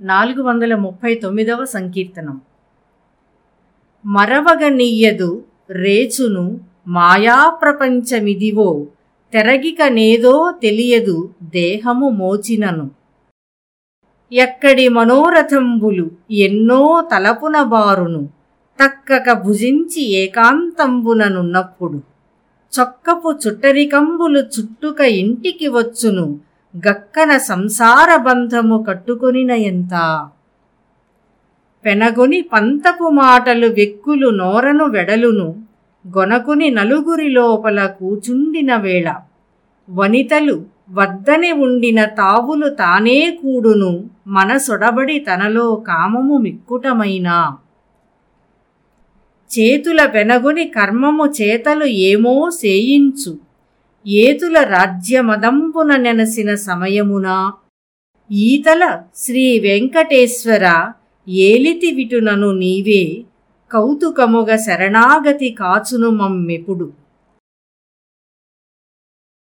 నాలుగు వందల ముప్పై తొమ్మిదవ సంకీర్తనం. మరవగనీయదు రేచును మాయాప్రపంచమిదివో తెరగికనేదో తెలియదు దేహము మోచినను. ఎక్కడి మనోరథంబులు ఎన్నో తలపున బారును తక్కక భుజించి ఏకాంతంబుననున్నప్పుడు. చొక్కపు చుట్టరికంబులు చుట్టుక ఇంటికి వచ్చును గక్కన సంసార బంధము కట్టుకొనిన ఎంత పెనగొని పంతపు మాటలు వెక్కులు నోరను వెడలును గొనకుని నలుగురి లోపల కూచుండిన వేళ వనితలు వద్దని ఉండిన తావులు తానే కూడును మనసొడబడి తనలో కామము మిక్కుటమైనా. చేతుల వెనగుని కర్మము చేతలు ఏమో సేయించు ఏతుల రాజ్యమదంబున నెనసిన సమయమున ఈతల శ్రీ వెంకటేశ్వర ఏలితి విటునను నీవే కౌతుకముగ శరణాగతి కాచును మమ్మెప్పుడు